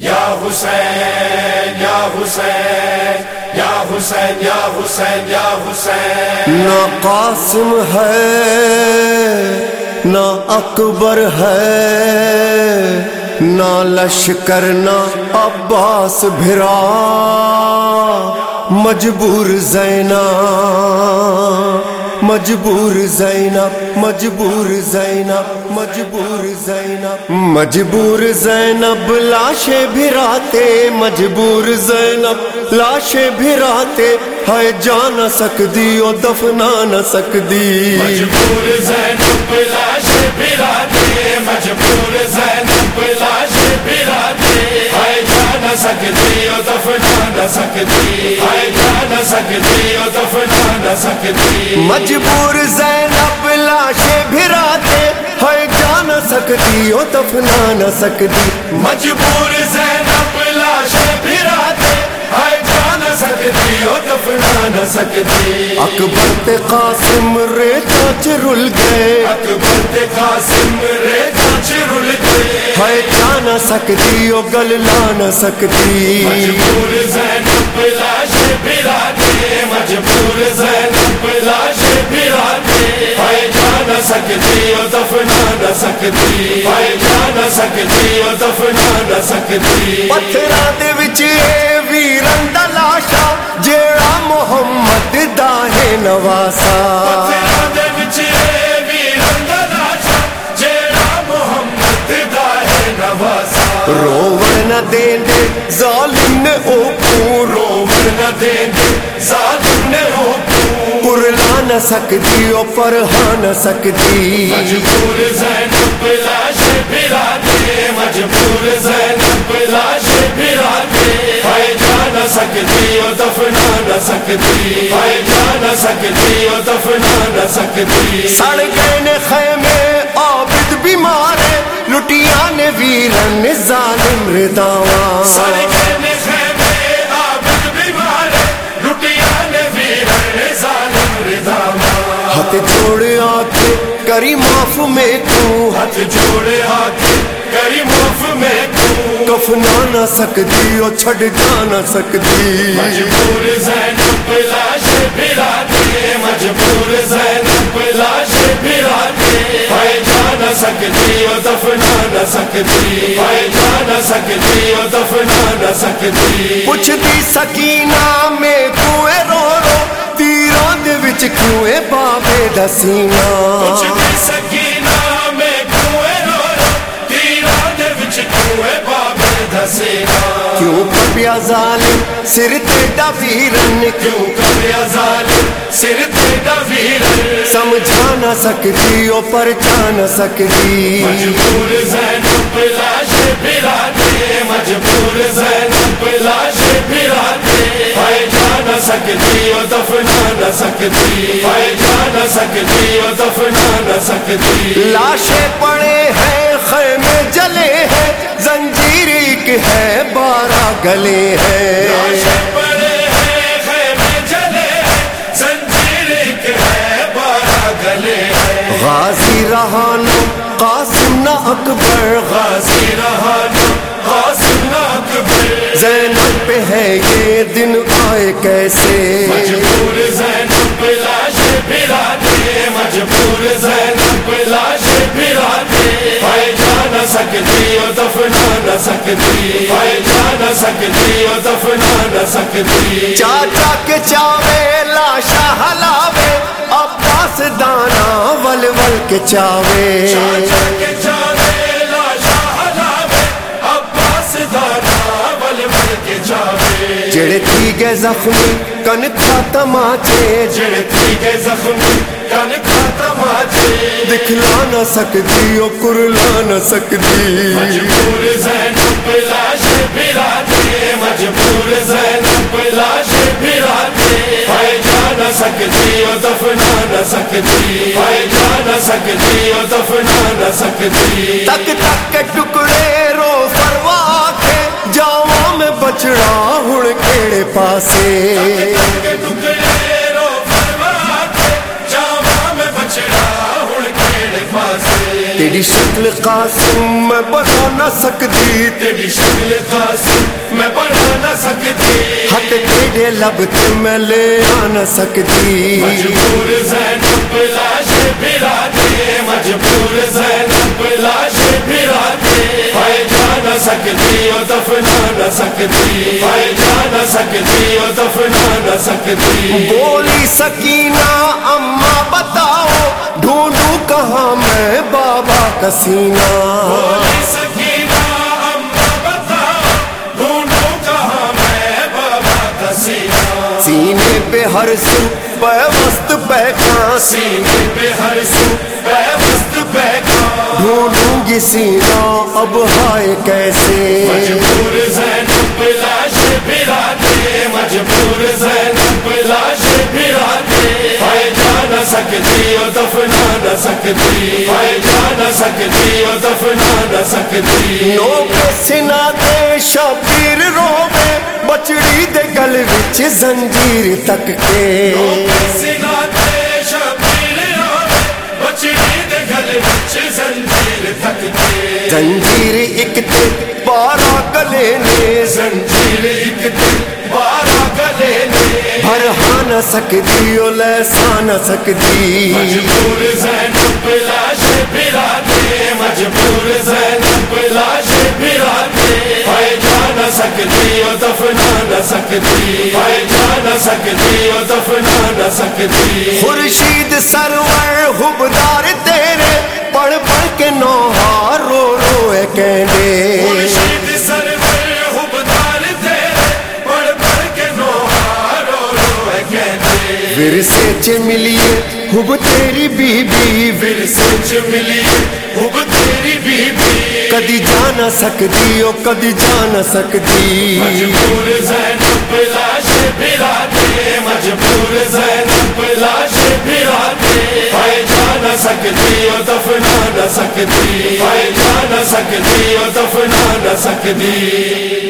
یا حسین یا حسین یا حسین یا حسین یا حسین۔ نہ قاسم ہے، نہ اکبر ہے، نہ لشکر، نہ عباس بھرا، مجبور زینا مجبور زینب مجبور زینب مجبور زینب مجبور زینب، لاشیں بھراتے، مجبور زینب، لاشیں بھراتے ہے جان سکتی او دفنا نہ سکتی مجبور زینب لاش پھراتے مجبور زینب لاش پھراتے ہے جا نہ سکتی او دفنا نہ سکتی سکتی مجبور زینب لاشیں بھراتے ہے جان سکتی، او دفنا نہ سکتی۔ مجبور زینب لاش پھراتے ہے جا نہ سکتی، او دفنا نہ سکتی۔ اکبر تے قاسم ریتا چرل گئے۔ اکبر تے قاسم ریتا چرل گئے۔ ہے جان سکتی، او گل لا نہ سکتی۔ مجبور زینب پتھر پھراتے مجبور لاش ہے جا نہ سکتی دفنا نہ سکتی ہے جا نہ سکتی دفنا نہ سکتی دے وچ اے ویرن دا لاشا جیڑا محمد دا ہے نواسا۔ نہ دین دے ظالم نے او پورو نہ دیں گے ظالم نے ہو پرلا نہ سکتی او پرہا نہ سکتی۔ مجبور زینب لاش پھراتے مجبور زینب لاش پھراتے ہے جا نہ سکتی او دفنا نہ سکتی۔ ہے جا نہ سکتی او دفنا نہ سکتی۔ سڑ گئے نے خیمے عابد بیمارے لٹیاں نے ویرن ظالم رداواں سارے کہنے ہاتھ جوڑ آکے کری معاف میں تو ہاتھ جوڑے ہاتھ کری مف میں تو کفنا نہ سکتی او چھڑ جا نہ سکتی مجبور زینب لاش پھراتے مجبور زینب لاش پھراتے ہے جا نہ سکتی او دفنا نہ سکتی ہے جا نہ سکتی او دفنا نہ سکتی پوچھتی سکینہ میں کوئے رو رو؟ تیروں دے وچ کیویں بابے کچھ بھی سکینہ کیوں پپیا ظالم سر تیڈا ویرن کیوں کریا ظالم سر تیڈا ویرن سمجھا نہ سکتی او پرچا نہ سکتی۔ مجبور زینب لاش پھراتے مجبور زینب لاش پھراتے ہے جا نہ سکتی او دفنا نہ سکتی۔ ہے جا نہ سکتی او دفنا نہ سکتی۔ لاشیں پڑے ہیں ہے بارہ گلے ہے غازی رہانو قاسم نہ اکبر۔ غازی رہا نہ قاسم نہ اکبر۔ زینب پہ ہے یہ دن آئے کیسے؟ مجبور زینب لاش پھراتے مجبور زینب سکتی دفنا نہ سکتی نہ سکتی دفنا نہ سکتی چاچا کے چاوے لاشا ہلاوے عباس دانا ول ول کے چاوے چاچا کے چاوے لاشا ہلاوے عباس دانا ول ول کے چاوے جڑے تھی گئے زخمی کھا تماچے جڑے تھی کے زخمی کن ختم آجے دکھلا نہ سکتی او کرلا نہ سکتی۔ مجبور زینب لاش پھراتے مجبور زینب لاش پھراتے ہے جا نہ سکتی او دفنا نہ سکتی۔ ہے جا نہ سکتی او دفنا نہ سکتی۔ تک تک کے ٹکڑے رو فروا میں بچڑا ہوں کیڑے پاسے۔ تیری شکل قاسم میں بنا نہ سکتی۔ تیری شکل قاسم میں بنا نہ سکتی۔ حق تیرے لب تے میں لے آ نہ سکتی۔ مجبور زینب لاش پھرا دے مجبور زینب لاش پھرا دے۔ پائے جا نہ سکتی اور دفنا نہ سکتی۔ پائے جا نہ سکتی اور دفنا نہ سکتی۔ بولی سکینہ اما بتاؤ ڈھونڈوں کہاں میں بابا سینہ سینے پہ ہر سو پہ پہچان سینے پہ ہر سو پہ وسط پہ ڈھونڈوں گی سینہ اب ہائے کیسے مجبور زینب سکتی پائے جا نہ سکتی اور دفنا نہ سکتی نو کے سنا دے شبیر روے بچڑی دے گل وچ زنجیر تک کے سنا شبیر بچڑی دے گل وچ زنجیر تک کے زنجیر ایک تے بارہ گلے نے زنجیر دن نہ سکتی او لے سا نہ سکتی مجبور زینب لاش پھرا دے مجبور زینب لاش پھرا دے پائے جا نہ سکتی اور دفنا نہ سکتی پائے جا نہ سکتی اور دفنا نہ سکتی خورشید سرور حبدار تیرے پڑھ پڑھ کے نوہا رو رو اے کہنے ورثے چ ملیے حب تیری بی بی پھر سچ ملی حب تیری بی بی کدی جانا سکتی او کدی جانا سکتی۔ مجبور زینب لاش پھرا دے مجبور زینب لاش پھرا دے۔ پائے جا نہ سکتی اور دفنا نہ سکتی۔ پائے جا نہ سکتی اور دفنا نہ سکتی۔